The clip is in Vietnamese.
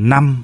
năm.